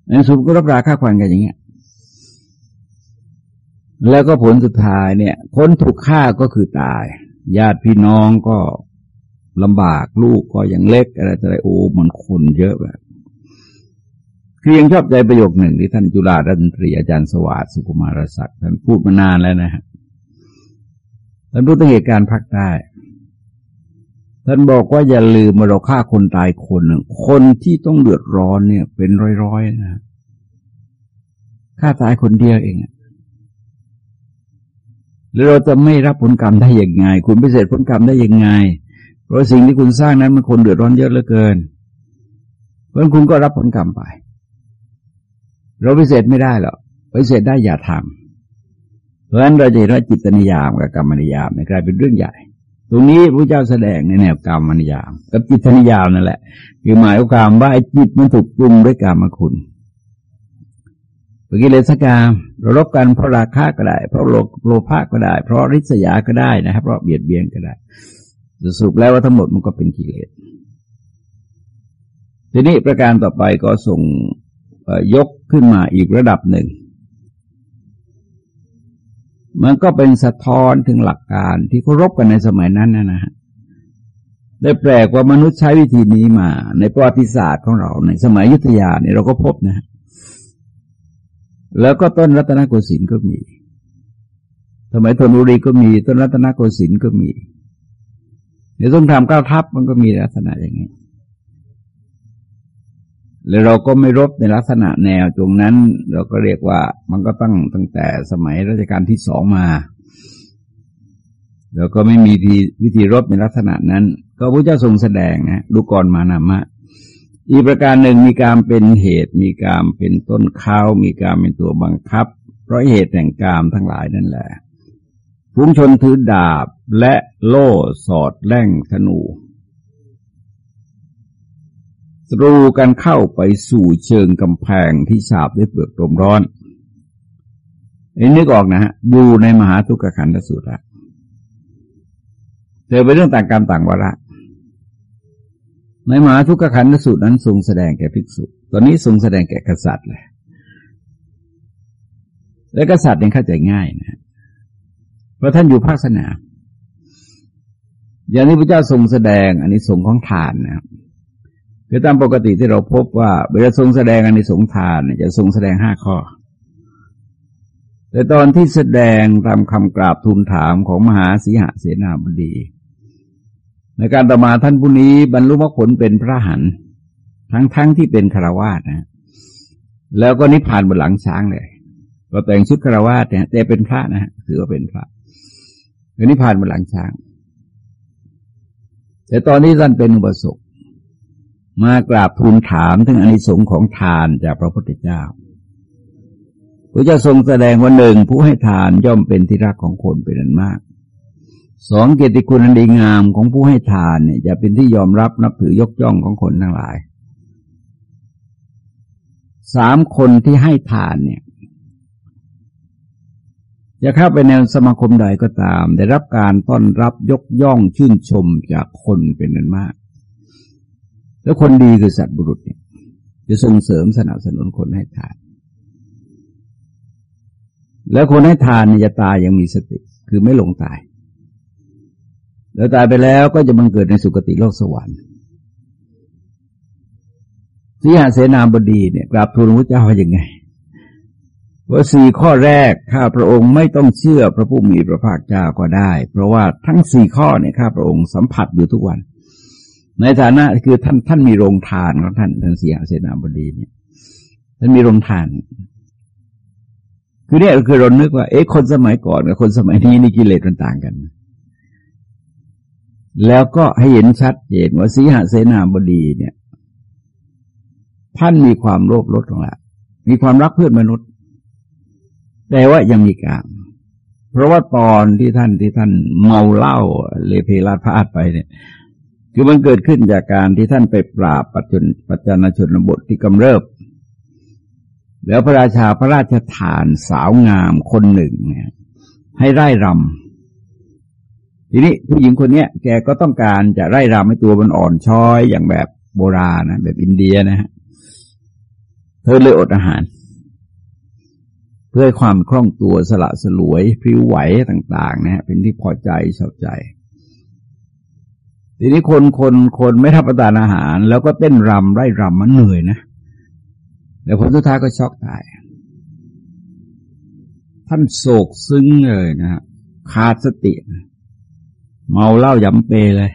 Speaker 1: ในสุดก็รับราค่าควันกันอย่างเงี้ย แล้วก็ผลสุดท้ายเนี่ย คนถูกฆ่าก็คือตาย ญาติพี่น้องก็ลำบากลูกก็ยังเล็กอะไรอะไรโอ้มันคนเยอะแบบคือยังชอบใจประโยคหนึ่งที่ท่านจุฬาดันตรีอาจารย์สวัสดิ์สุขุมารศักดิ์ท่านพูดมานานแล้วนะฮะท่านรู้ตั้งเหตุการณ์ภาคใต้ท่านบอกว่าอย่าลืมมาเราฆ่าคนตายคนหนึ่งคนที่ต้องเดือดร้อนเนี่ย เป็นร้อยๆนะฆ่าตายคนเดียวเอง แล้วเราจะไม่รับผลกรรมได้ยังไง คุณพิเศษผลกรรมได้ยังไง เพราะสิ่งที่คุณสร้างนั้นมันคนเดือดร้อนเยอะเหลือเกิน เพราะคุณก็รับผลกรรมไป เราพิเศษไม่ได้หรอกพิเศษได้อย่าทำเพราะฉะนั้นเราจะเห็นว่าจิตนิยามกับกรรมนิยามกลายเป็นเรื่องใหญ่ ตรงนี้พระเจ้าแสดงในแนวกรรมนิยาม กับจิตนิยามนั่นแหละ คือหมายความว่าไอ้จิตมันถูกปรุงด้วยกรรมคุณ กิเลสกามเรารบกันเพราะราคะก็ได้ เพราะโลโลภะก็ได้ เพราะริษยาก็ได้นะครับ เพราะเบียดเบียนก็ได้สรุปแล้วว่าทั้งหมดมันก็เป็นกิเลสทีนี้ประการต่อไปก็ส่งยกขึ้นมาอีกระดับหนึ่ง มันก็เป็นสะท้อนถึงหลักการที่เคารพกันในสมัยนั้นนะนะฮะได้แปลกว่ามนุษย์ใช้วิธีนี้มา ในประวัติศาสตร์ของเราในสมัยยุทธยาเนี่ยเราก็พบนะ แล้วก็ต้นรัตนโกสินทร์ก็มี สมัยธนบุรีก็มี ต้นรัตนโกสินทร์ก็มีในสงครามเก้าทัพมันก็มีลักษณะอย่างนี้ แล้วเราก็ไม่รบในลักษณะแนวตรงนั้น เราก็เรียกว่ามันก็ตั้งตั้งแต่สมัยรัชกาลที่สองมาแล้วก็ไม่มีวิธีรบในลักษณะนั้น ก็พระเจ้าทรงแสดงนะดูก่อนมานามะ อีกประการหนึ่งมีการเป็นเหตุมีการเป็นต้นข้าวมีการเป็นตัวบังคับ เพราะเหตุแห่งกามทั้งหลายนั่นแหละฟุ้งชนถือดาบและโล่สอดแล่งธนูสรูกันเข้าไปสู่เชิงกำแพงที่ฉาบด้วยเปลือกลมร้อนอันนึกออกนะฮะอยู่ในมหาทุกขขันธสูตรละเจอเป็นเรื่องต่างกรรมต่างวาระ ในมหาทุกขขันธสูตรนั้นทรงแสดงแก่ภิกษุ ตอนนี้ทรงแสดงแก่กษัตริย์เลยและกษัตริย์เนี่ยเข้าใจง่ายนะเพราะท่านอยู่ภาคสนามอย่างนี้พระเจ้าทรงแสดงอันนี้สงของทานนะครับคือตามปกติที่เราพบว่าเวลาทรงแสดงอันนี้สงทานจะทรงแสดงห้าข้อ แต่ตอนที่แสดงตามคำกราบทูลถามของมหาสีหเสนาบดี ในการต่อมาท่านผู้นี้บรรลุมรรคผลเป็นพระหันทั้งทั้งที่เป็นคารวาสนะ แล้วก็นิพพานบนหลังช้างเลยก็แต่งชุดคารวาสเนี่ยแต่เป็นพระนะถือว่าเป็นพระแล้วนิพพานบนหลังช้าง แต่ตอนนี้ท่านเป็นอุปสมบมากราบทูลถามถึงอนิสงค์ของทานจากพระพุทธเจ้าพระเจ้าทรงแสดงว่าหนึ่งผู้ให้ทานย่อมเป็นที่รักของคนเป็นอันมาก สองเกียรติคุณอันดีงามของผู้ให้ทานเนี่ยจะเป็นที่ยอมรับนับถือยกย่องของคนทั้งหลาย สามคนที่ให้ทานเนี่ยจะเข้าไปในสมาคมใดก็ตาม ได้รับการต้อนรับยกย่องชื่นชมจากคนเป็นอันมาก แล้วคนดีคือสัตว์บุรุษเนี่ยจะส่งเสริมสนับสนุนคนให้ทาน แล้วคนให้ทานเนี่ยจะตายยังมีสติ คือไม่หลงตาย แล้วตายไปแล้วก็จะบังเกิดในสุคติโลกสวรรค์สีหาเสนาบดีเนี่ยกราบทูลพระเจ้าว่าอย่างไงว่าสี่ข้อแรกข้าพระองค์ไม่ต้องเชื่อพระผู้มีพระภาคเจ้าก็ได้ เพราะว่าทั้งสี่ข้อเนี่ยข้าพระองค์สัมผัสอยู่ทุกวัน ในฐานะคือท่านท่านมีโรงทานของท่านท่านเสียเสนาบดีเนี่ยท่านมีโรงทาน คือเนี่ยคือเรานึกว่าเอ๊ะคนสมัยก่อนกับคนสมัยนี้นี่กิเลสมันต่างกัน แล้วก็ให้เห็นชัดเจนว่าสีหเสนาบดีเนี่ย ท่านมีความโลภลดลงละ มีความรักเพื่อนมนุษย์ แต่ว่ายังมีกาม เพราะว่าตอนที่ท่านที่ท่านเมาเหล้าเลเพลาพาดไปเนี่ย คือมันเกิดขึ้นจากการที่ท่านไปปราบปัจจุปัจจานชนบทที่กำเริบ แล้วพระราชาพระราชทานสาวงามคนหนึ่งเนี่ยให้ไร่รำ ทีนี้ผู้หญิงคนเนี้ยแกก็ต้องการจะไร่รำให้ตัวมันอ่อนช้อยอย่างแบบโบราณนะแบบอินเดียนะฮะเธอเลยอดอาหาร เพื่อความคล่องตัวสละสลวยพริ้วไหวต่าง ๆ นะฮะเป็นที่พอใจชอบใจ ทีนี้คนคนคนไม่รับประทานอาหาร แล้วก็เต้นรำไร่รำมันเหนื่อยนะแต่ผลสุดท้ายก็ช็อกตาย ท่านโศกซึ้งเลยนะฮะขาดสติ เมาเหล้ายำเปเลย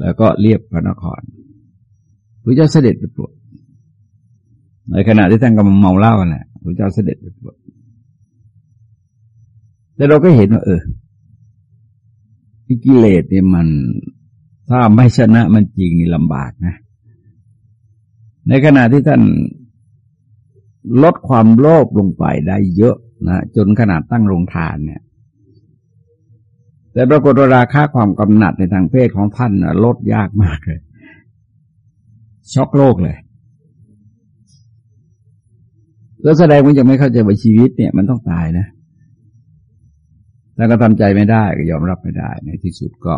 Speaker 1: แล้วก็เรียบพระนครพระเจ้าเสด็จไปโปรดในขณะที่ท่านกำลังเมาเหล้ากันแหละพระเจ้าเสด็จไปโปรดแต่เราก็เห็นว่า เออกิเลสเนี่ยมัน ถ้าไม่ชนะมันจริงนี่ลำบากนะ ในขณะที่ท่านลดความโลภลงไปได้เยอะนะจนขนาดตั้งโรงทานเนี่ย แต่ปรากฏว่าราคาความกำหนัดในทางเพศของท่านลดยากมากเลย ช็อกโลกเลย แล้วแสดงว่ายังไม่เข้าใจว่าชีวิตเนี่ยมันต้องตายนะแล้วก็ทำใจไม่ได้ก็ยอมรับไม่ได้ ในที่สุดก็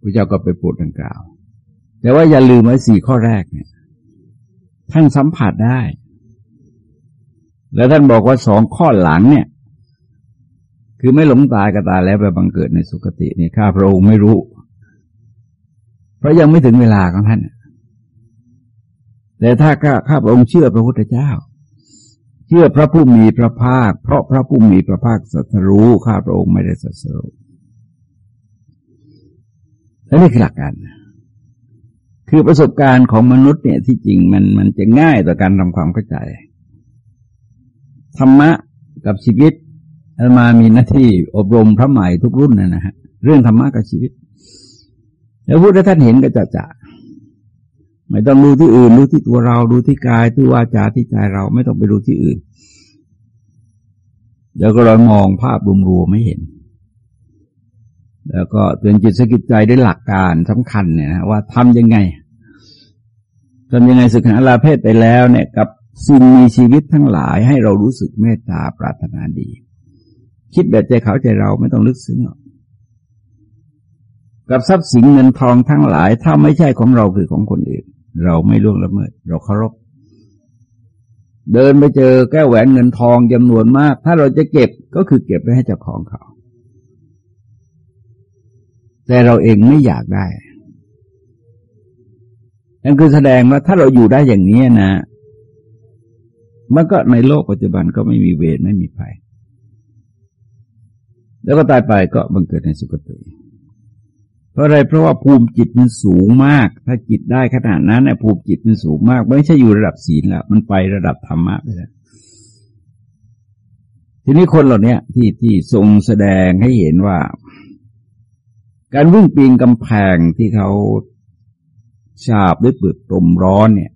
Speaker 1: พระเจ้าก็ไปปูดดังกล่าว แต่ว่าอย่าลืมไว้สี่ข้อแรกเนี่ยท่านสัมผัสได้ แล้วท่านบอกว่าสองข้อหลังเนี่ย คือไม่หลงตายก็ตายแล้วไปบังเกิดในสุคตินี่ข้าพระองค์ไม่รู้ เพราะยังไม่ถึงเวลาของท่าน แต่ถ้าข้าพระองค์เชื่อพระพุทธเจ้า เชื่อพระผู้มีพระภาค เพราะพระผู้มีพระภาคสัตรู้ข้าพระองค์ไม่ได้สัตรู้และนี่คือหลักการคือประสบการณ์ของมนุษย์เนี่ยที่จริงมันมันจะง่ายต่อการทำความเข้าใจ ธรรมะกับชีวิต อามามีหน้าที่อบรมพระใหม่ทุกรุ่นนะนะฮะเรื่องธรรมะกับชีวิต แล้วพูดให้ท่านเห็นก็จะจะไม่ต้องดูที่อื่นดูที่ตัวเราดูที่กายที่วาจาที่ใจเราไม่ต้องไปดูที่อื่นเดี๋ยวก็เรามองภาพรวมๆไม่เห็น แล้วก็เตือนจิตสกิจใจด้วยหลักการสำคัญเนี่ยนะว่าทำยังไงทำยังไงสึกหาลาเพศไปแล้วเนี่ยกับสิ่งมีชีวิตทั้งหลายให้เรารู้สึกเมตตาปรารถนาดี คิดแบบใจเขาใจเราไม่ต้องลึกซึ้งหรอกกับทรัพย์สินเงินทองทั้งหลาย ถ้าไม่ใช่ของเราคือของคนอื่น เราไม่ล่วงละเมิด เราเคารพเดินไปเจอแก้วแหวนเงินทองจำนวนมาก ถ้าเราจะเก็บก็คือเก็บไว้ให้เจ้าของเขา แต่เราเองไม่อยากได้นั่นคือแสดงว่าถ้าเราอยู่ได้อย่างนี้นะ มันก็ในโลกปัจจุบันก็ไม่มีเวรไม่มีภัย แล้วก็ตายไปก็บังเกิดในสุคติ เพราะอะไรเพราะว่าภูมิจิตมันสูงมาก ถ้าจิตได้ขนาดนั้นเนี่ยภูมิจิตมันสูงมาก ไม่ใช่อยู่ระดับศีลแล้วมันไประดับธรรมะไปแล้วทีนี้คนเหล่านี้ที่ที่ทรงแสดงให้เห็นว่า การวิ่งปีนกำแพงที่เขาฉาบด้วยเปลือกตมร้อนเนี่ย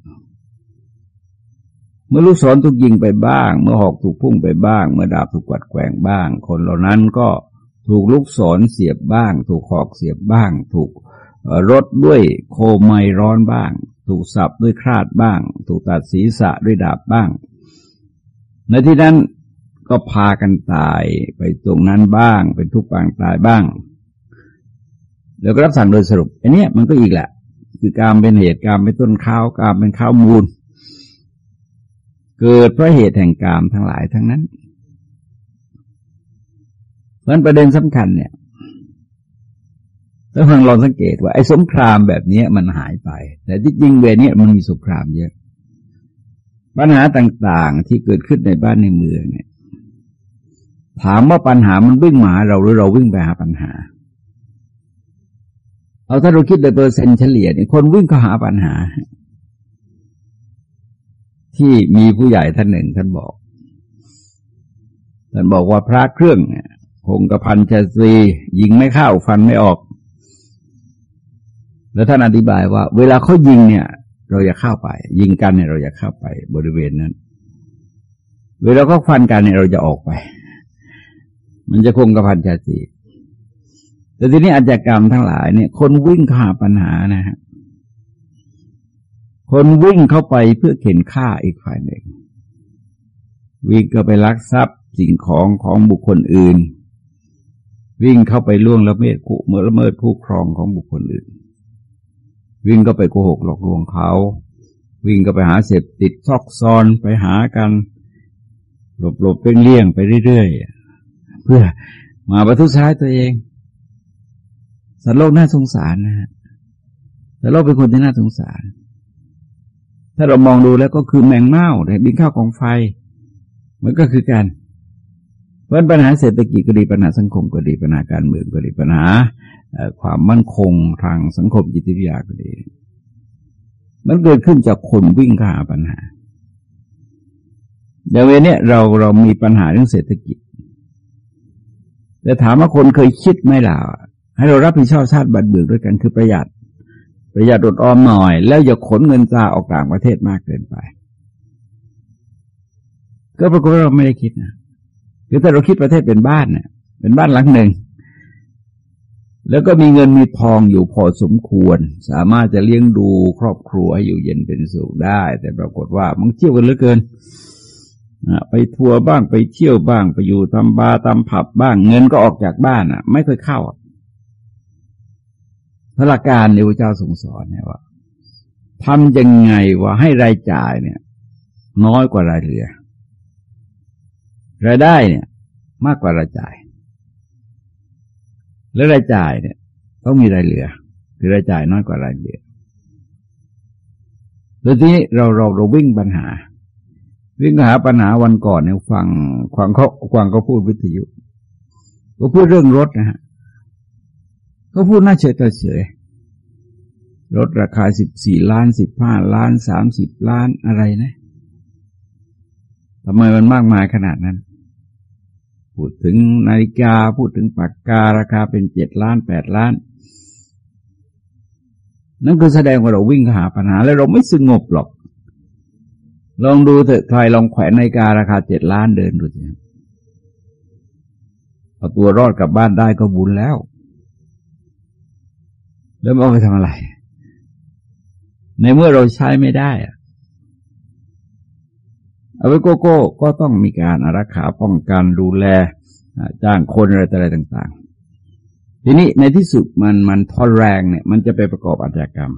Speaker 1: เมื่อลูกศรถูกยิงไปบ้าง เมื่อหอกถูกพุ่งไปบ้าง เมื่อดาบถูกกวัดแกว่งบ้าง คนเหล่านั้นก็ถูกลูกศรเสียบบ้าง ถูกหอกเสียบบ้าง ถูกรถด้วยโคไมร้อนบ้าง ถูกสับด้วยคราดบ้าง ถูกตัดศีรษะด้วยดาบบ้าง ในที่นั้นก็พากันตายไปตรงนั้นบ้าง เป็นทุกปางตายบ้าง แล้วก็รับสั่งโดยสรุปอันนี้มันก็อีกแหละ คือการเป็นเหตุการเป็นต้นข้าวการเป็นข้าวมูล เกิดเพราะเหตุแห่งกามทั้งหลายทั้งนั้นเพราะประเด็นสำคัญเนี่ยถ้าฟังลองสังเกตว่าไอ้สงครามแบบนี้มันหายไป แต่ที่จริงเวนี้มันมีสงครามเยอะ ปัญหาต่างๆที่เกิดขึ้นในบ้านในเมืองเนี่ย ถามว่าปัญหามันวิ่งมาเราหรือเราวิ่งไปหาปัญหา เอาถ้าเราคิดโดยเปอร์เซ็นต์เฉลี่ยเนี่ยคนวิ่งเข้าหาปัญหา ที่มีผู้ใหญ่ท่านหนึ่งท่านบอก ท่านบอกว่าพระเครื่องคงกระพันชาซียิงไม่เข้าฟันไม่ออก แล้วท่านอธิบายว่า เวลาเขายิงเนี่ย เราอย่าเข้าไป ยิงกันเนี่ยเราอย่าเข้าไป บริเวณนั้น เวลาเขาฟันกันเนี่ยเราจะออกไป มันจะคงกระพันชาซีแต่ทีนี้อาชญากรรมทั้งหลายเนี่ย คนวิ่งหาปัญหานะฮะ คนวิ่งเข้าไปเพื่อเข็นฆ่าอีกฝ่ายหนึ่ง วิ่งก็ไปลักทรัพย์สิ่งของของบุคคลอื่น วิ่งเข้าไปล่วงละเมิดกุเมื่อละเมิดผู้ครองของบุคคลอื่น วิ่งก็ไปโกหกหลอกลวงเขา วิ่งก็ไปหาเสพติดซอกซอนไปหากันหลบหลบเป็นเลี่ยงไปเรื่อยๆเพื่อมาประทุษร้ายตัวเองสัตว์โลกน่าสงสารนะฮะสัตว์โลกเป็นคนที่น่าสงสาร ถ้าเรามองดูแล้วก็คือแมงเม่าแต่บินข้าวของไฟ มันก็คือการเพราะปัญหาเศรษฐกิจก็ดีปัญหาสังคมก็ดีปัญหาการเมืองก็ดีปัญหาความมั่นคงทางสังคมจิตวิทยาก็ดี มันเกิดขึ้นจากคนวิ่งข้าปัญหาอย่างเวนี้เราเรามีปัญหาเรื่องเศรษฐกิจแต่ถามว่าคนเคยคิดไหมล่ะให้เรารับผิดชอบชาติบัตรเบิกด้วยกันคือประหยัด ประหยัดอดออมหน่อย แล้วอย่าขนเงินจาออกต่างประเทศมากเกินไป ก็ปรากฏว่าเราไม่ได้คิดนะคือถ้าเราคิดประเทศเป็นบ้านเนี่ยเป็นบ้านหลังหนึ่ง แล้วก็มีเงินมีทองอยู่พอสมควร สามารถจะเลี้ยงดูครอบครัวให้อยู่เย็นเป็นสุขได้ แต่ปรากฏว่ามันเที่ยวกันเหลือเกินไปทัวร์บ้างไปเที่ยวบ้างไปอยู่ทำบาร์ทำผับบ้าง เงินก็ออกจากบ้านอะ ไม่เคยเข้า พระหลักการในพระเจ้าทรงสอนเนี่ยว่าทำยังไงว่าให้รายจ่ายเนี่ย น้อยกว่ารายเหลือ รายได้เนี่ย มากกว่ารายจ่าย และรายจ่ายเนี่ย ต้องมีรายเหลือ คือรายจ่ายน้อยกว่ารายเหลือโดยที่เราเราเราวิ่งปัญหา วิ่งหาปัญหาวันก่อนเนี่ยฟังฟังเขาฟังเขาพูดวิทยุ ก็พูดเรื่องรถนะฮะ ก็พูดน่าเฉยเฉยรถราคาสิบสี่ล้านสิบห้าล้านสามสิบล้านอะไรนะทำไมมันมากมายขนาดนั้น พูดถึงนาฬิกาพูดถึงปากการาคาเป็นเจ็ดล้านแปดล้าน นั่นคือแสดงว่าเราวิ่งหาปัญหา แล้วเราไม่สงบหรอก ลองดูเถอะใครลองแขวนนาฬิการาคาเจ็ดล้านเดินดูสิเอาตัวรอดกลับบ้านได้ก็บุญแล้ว แล้วเอาไปทำอะไร ในเมื่อเราใช้ไม่ได้เอาไว้โกโก้ก็ต้องมีการอารักขาป้องกันดูแลจ้างคนอะไรอะไรต่าง ๆ ทีนี้ในที่สุดมันมันทอแรงเนี่ย มันจะไปประกอบอาชญากรรม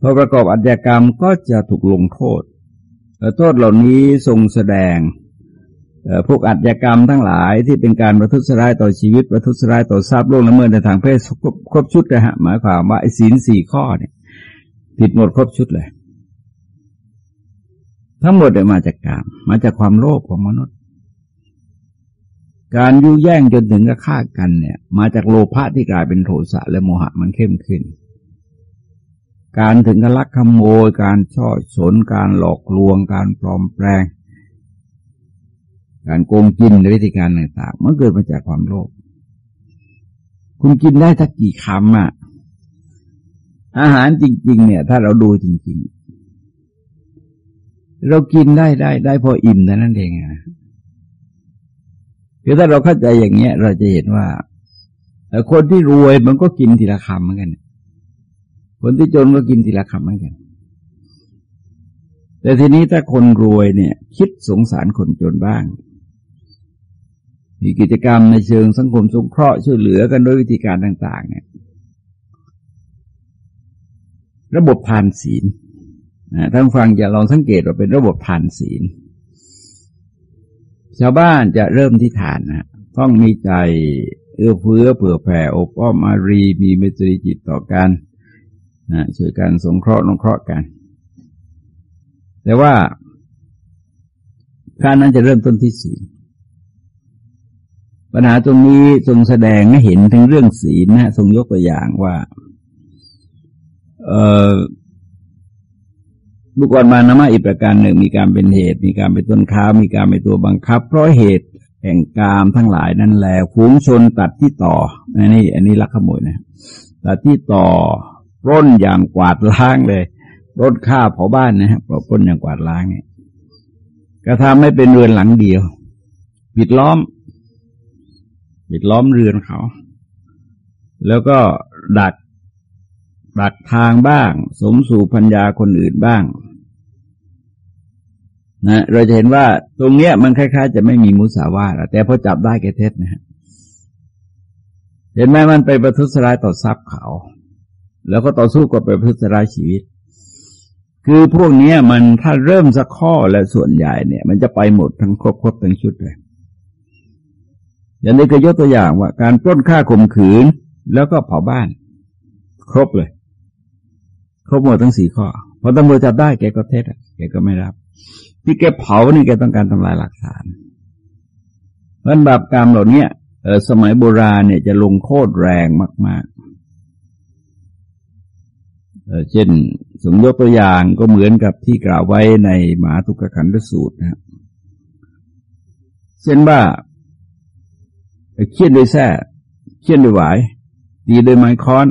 Speaker 1: พอประกอบอาชญากรรมก็จะถูกลงโทษโทษเหล่านี้ทรงแสดง พวกอัจญกรรมทั้งหลายที่เป็นการประทุษร้ายต่อชีวิต ประทุษร้ายต่อทรัพย์ล่วงละเมิดในทางเพศครบชุดเลยฮะหมายความว่าไอ้ศีลสี่ข้อเนี่ยผิดหมดครบชุดเลย ทั้งหมดเนี่ยมาจากกรรมมาจากความโลภของมนุษย์ การยุแย่งจนถึงกับฆ่ากันเนี่ย มาจากโลภะที่กลายเป็นโทสะและโมหะมันเข้มขึ้น การถึงกับลักขโมย การช่อฉนการหลอกลวง การปลอมแปลง การโกงกินในวิธีการต่างๆมันเกิดมาจากความโลภคุณกินได้สักกี่คำอะอาหารจริง ๆ เนี่ย ถ้าเราดูจริง ๆ เรากินได้ได้ได้พออิ่มแต่นั้นเองนะคือถ้าเราเข้าใจอย่างเงี้ย เราจะเห็นว่าคนที่รวยมันก็กินทีละคำเหมือนกันคนที่จนก็กินทีละคำเหมือนกัน แต่ทีนี้ถ้าคนรวยเนี่ย คิดสงสารคนจนบ้าง มีกิจกรรมในเชิงสังคมสงเคราะห์ช่วยเหลือกันด้วยวิธีการต่าง ๆ เนี่ย ระบบทานศีลนะท่านฟังจะลองสังเกตว่าเป็นระบบทานศีล ชาวบ้านจะเริ่มที่ทานนะต้องมีใจเอื้อเฟื้อเผื่อแผ่อบอ้อมอารีมีเมตรีจิตต่อกันนะช่วยกันสงเคราะห์นงเคราะห์กัน แต่ว่าการนั้นจะเริ่มต้นที่ศีล ปัญหาตรงนี้ทรงแสดงให้เห็นถึงเรื่องศีลนะทรงยกตัวอย่างว่า เออบุคคลมานามาอีกประการหนึ่ง มีการเป็นเหตุ มีการเป็นต้นค้ามีการเป็นตัวบังคับ เพราะเหตุแห่งกามทั้งหลายนั่นแหละฝูงชนตัดที่ต่ออันนี้ อันนี้ลักขโมยนะตัดที่ต่อร่นอย่างกวาดล้างเลยร่นฆ่าเผาบ้านนะครับปล้นอย่างกวาดล้างเนี่ยกระทำให้เป็นเรือนหลังเดียวปิดล้อม ปิดล้อมเรือนเขา แล้วก็ดักดักทางบ้าง สมสู่พัญญาคนอื่นบ้างนะเราจะเห็นว่าตรงเนี้ยมันคล้ายๆ จะไม่มีมุสาวาทแต่พอจับได้แกเท็จนะฮะเห็นไหมมันไปประทุษร้ายต่อทรัพย์เขา แล้วก็ต่อสู้กับไปประทุษร้ายชีวิต คือพวกเนี้ยมันถ้าเริ่มสักข้อและส่วนใหญ่เนี่ย มันจะไปหมดทั้งครบครบทั้งชุดเลย อย่างนี้ก็ยกตัวอย่างว่า การปล้นฆ่าข่มขืน แล้วก็เผาบ้าน ครบเลย ครบหมดทั้งสี่ข้อพอตำรวจจับได้แกก็เท็จแกก็ไม่รับ ที่แกเผานี่แกต้องการทำลายหลักฐานเพราะบาปกรรมเหล่านี้สมัยโบราณเนี่ยจะลงโทษแรงมากๆเช่น สมยกตัวอย่างก็เหมือนกับที่กล่าวไว้ในหมาทุกขขันธสูตรนะเช่นว่า เคี่ยนด้วยแส้เคี่ยนด้วยหวาย ตีด้วยไม้ค้อน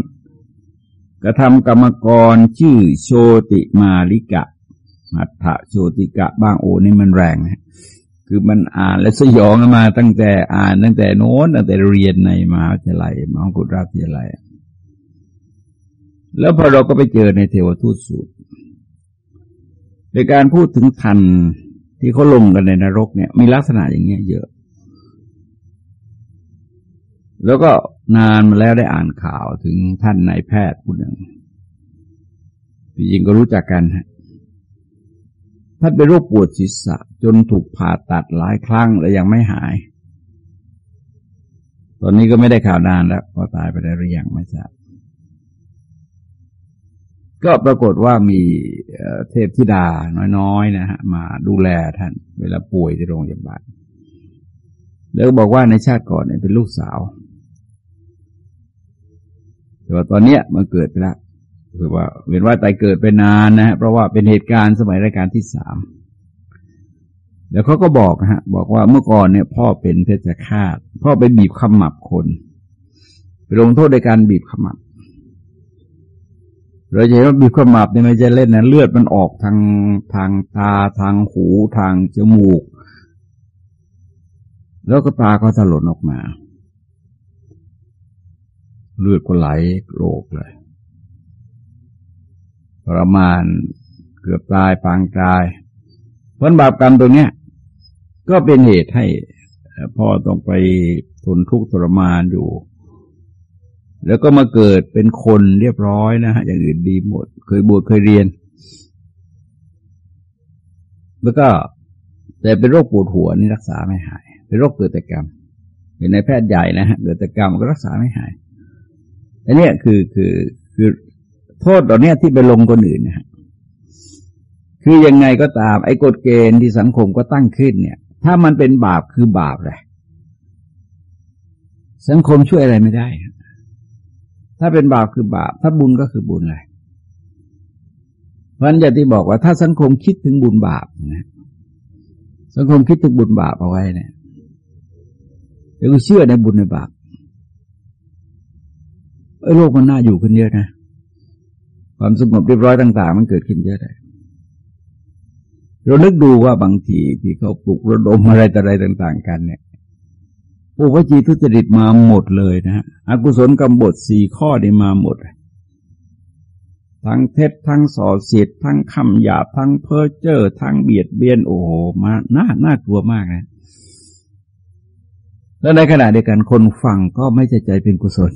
Speaker 1: กระทำกรรมกรชื่อโชติมาลิกะมัทะโชติกะบ้างโอ้นี่มันแรงนะคือมันอ่านและสยองมาตั้งแต่อ่านตั้งแต่โน้นตั้งแต่เรียนในมหาวิทยาลัยมหากราชวิทยาลัยแล้วพอเราก็ไปเจอในเทวทูตสูตรในการพูดถึงทันที่เขาลงกันในนรกเนี่ย มีลักษณะอย่างเงี้ยเยอะ แล้วก็นานมาแล้วได้อ่านข่าวถึงท่านนายแพทย์ผู้หนึ่งจริงก็รู้จักกันฮะท่านเป็นโรคปวดศีรษะ จนถูกผ่าตัดหลายครั้งแล้วยังไม่หาย ตอนนี้ก็ไม่ได้ข่าวนานแล้วพอตายไปได้หรือยังไม่ทราบก็ปรากฏว่ามีเทพธิดาน้อยๆนะฮะมาดูแลท่าน เวลาป่วยที่โรงพยาบาลแล้วบอกว่าในชาติก่อนเนี่ยเป็นลูกสาว แต่ว่าตอนเนี้ยมันเกิดไปแล้วคือว่าเวียนว่าตายเกิดไปนานนะฮะเพราะว่าเป็นเหตุการณ์สมัยรายการที่สามแล้วเขาก็บอกฮะ บอกว่าเมื่อก่อนเนี่ย พ่อเป็นเพชฌฆาต พ่อไปบีบขมับคนไปลงโทษในการบีบขมับ เราจะเห็นว่าบีบขมับเนี่ยไม่จะเล่นนะเลือดมันออกทางทางตาทางหูทางจมูก แล้วก็ตาก็ถลนออกมา เลือดก็ไหลโรกเลยทระมานเกือบตายปางตายผลบาปกรรมตัวเนี้ย ก็เป็นเหตุให้พ่อต้องไปทนทุกข์ทรมานอยู่ แล้วก็มาเกิดเป็นคนเรียบร้อยนะฮะอย่างอื่นดีหมด เคยบวชเคยเรียน แล้วก็แต่เป็นโรคปวดหัวนี่รักษาไม่หาย เป็นโรคเกิดแต่กรรมเป็นในแพทย์ใหญ่นะฮะเกิดแต่กรรมก็รักษาไม่หาย อันนี้คือคือคือโทษตอนนี้ที่ไปลงคนอื่นนะฮะคือยังไงก็ตาม ไอ้กฎเกณฑ์ที่สังคมก็ตั้งขึ้นเนี่ย ถ้ามันเป็นบาปคือบาปเลยสังคมช่วยอะไรไม่ได้ ถ้าเป็นบาปคือบาป ถ้าบุญก็คือบุญเลยพันจะที่บอกว่าถ้าสังคมคิดถึงบุญบาปนะสังคมคิดถึงบุญบาปเอาไว้เนี่ยเดี๋ยวก็เชื่อในบุญในบาป โลกมันน่าอยู่ขึ้นเยอะนะ ความสงบเรียบร้อยต่าง ๆ มันเกิดขึ้นเยอะเลยเรานึกดูว่าบางทีที่เขาปลุกระดมอะไรต่อะไรต่าง ๆ กันเนี่ยโอ้วจีทุจริตมาหมดเลยนะฮะอกุศลกรรมบทสี่ข้อได้มาหมด ทั้งเท็จทั้งส่อเสียดทั้งคำหยาบทั้งเพ้อเจ้อทั้งเบียดเบียนโอ้โหมาน่าน่ากลัวมากนะแล้วในขณะเดียวกันคนฟังก็ไม่ใจใจเป็นกุศล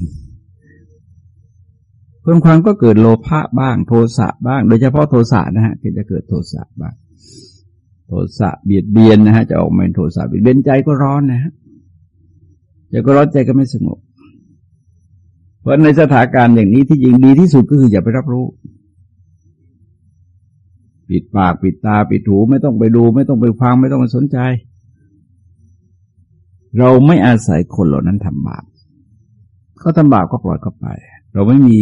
Speaker 1: คนฟังก็เกิดโลภะบ้าง โทสะบ้าง โดยเฉพาะโทสะนะฮะจะเกิดโทสะบ้าง โทสะเบียดเบียนนะฮะจะออกมาเป็นโทสะเบียดเบียนใจก็ร้อนนะฮะใจก็ร้อนใจก็ไม่สงบ เพราะในสถานการณ์อย่างนี้ที่จริงดีที่สุดก็คืออย่าไปรับรู้ ปิดปากปิดตาปิดหูไม่ต้องไปดู ไม่ต้องไปฟังไม่ต้องไปสนใจ เราไม่อาศัยคนเหล่านั้นทำบาปเขาทำบาปก็ปล่อยเขาไป เราไม่มี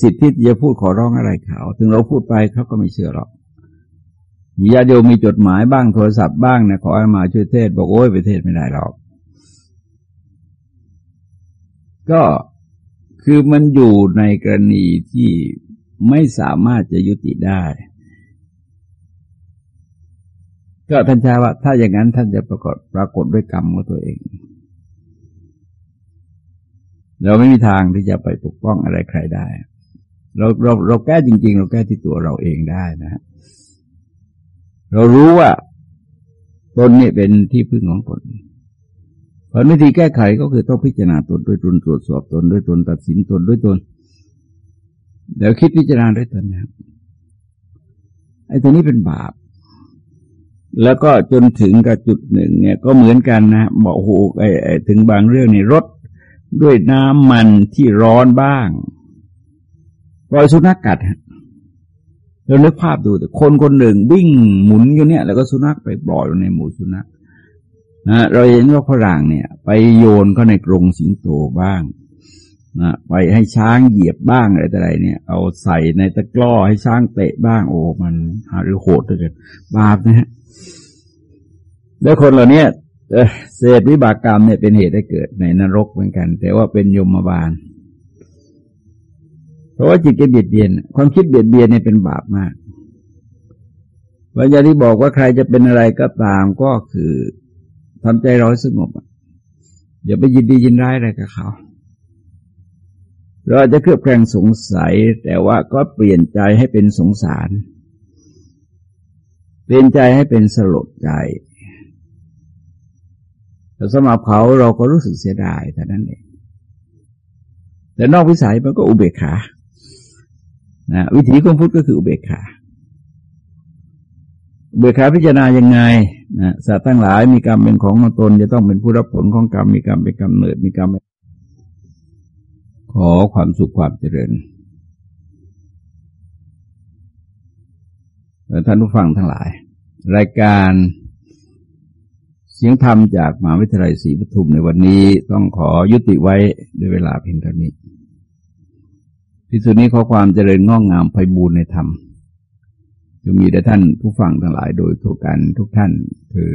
Speaker 1: สิทธิ์ที่จะพูดขอร้องอะไรเขา ถึงเราพูดไปเขาก็ไม่เชื่อหรอกมีญาติโยมมีจดหมายบ้างโทรศัพท์บ้างนะขอให้มาช่วยเทศ บอกโอ้ยไปเทศไม่ได้หรอก ก็คือมันอยู่ในกรณีที่ไม่สามารถจะยุติได้ ก็ท่านชาว่า ถ้าอย่างนั้นท่านจะปรากฏปรากฏด้วยกรรมของตัวเอง เราไม่มีทางที่จะไปปกป้องอะไรใครได้ เราเราเราแก้จริง ๆ เราแก้ที่ตัวเราเองได้นะเรารู้ว่าตนนี่เป็นที่พึ่งของตนผลวิธีแก้ไขก็คือต้องพิจารณาตนด้วยตนตรวจสอบตนด้วยตนตัดสินตนด้วยตนเดี๋ยวคิดพิจารณาด้วยตนนะไอ้ตัวนี้เป็นบาป แล้วก็จนถึงกับจุดหนึ่งเนี่ย ก็เหมือนกันนะบอกโอ้โหไอ้ถึงบางเรื่องนี่รถ ด้วยน้ำมันที่ร้อนบ้างปล่อยสุนัขกกัดเราเลือกภาพดูแต่คนคนหนึ่งวิ่งหมุนอยู่เนี่ย แล้วก็สุนัขไปปล่อยในหมู่สุนัขนะเราเห็นว่าฝรั่งเนี่ย ไปโยนเขาในกรงสิงโตบ้างนะไปให้ช้างเหยียบบ้างอะไรต่ไรเนี่ย เอาใส่ในตะกร้อให้ช้างเตะบ้างโอ้มันหาหรือโหดเลยบาปนะฮะแล้วคนเหล่านี้ เศษวิบากกรรมเนี่ยเป็นเหตุให้เกิดในนรกเหมือนกัน แต่ว่าเป็นยมบาล เพราะว่าจิตจะเบียดเบียน ความคิดเบียดเบียนเนี่ยเป็นบาปมากวันยาที่บอกว่าใครจะเป็นอะไรก็ตามก็คือทำใจร้อยสงบอย่าไปยินดียินร้ายอะไรกับเขาเราจะเครือบแคลงสงสัย แต่ว่าก็เปลี่ยนใจให้เป็นสงสาร เปลี่ยนใจให้เป็นสลดใจ แต่สำหรับเขาเราก็รู้สึกเสียดายแต่นั้นเองแต่นอกวิสัยมันก็อุเบกขานะวิถีของพุทธก็คืออุเบกขาเบื่อขาพิจารณายังไงนะสัตว์ทั้งหลายมีกรรมเป็นของของตน จะต้องเป็นผู้รับผลของกรรม มีกรรมเป็นกำเนิด มีกรรมขอความสุขความเจริญท่านผู้ฟังทั้งหลาย รายการ เสียงธรรมจากมหาวิทยาลัยศรีปทุมในวันนี้ต้องขอยุติไว้ด้วยเวลาเพียงเท่านี้ที่สุดนี้ขอความเจริญงอกงามไพบูรณ์ในธรรมจะมีแด่ท่านผู้ฟังทั้งหลายโดยทั่วกันทุกท่านเถอ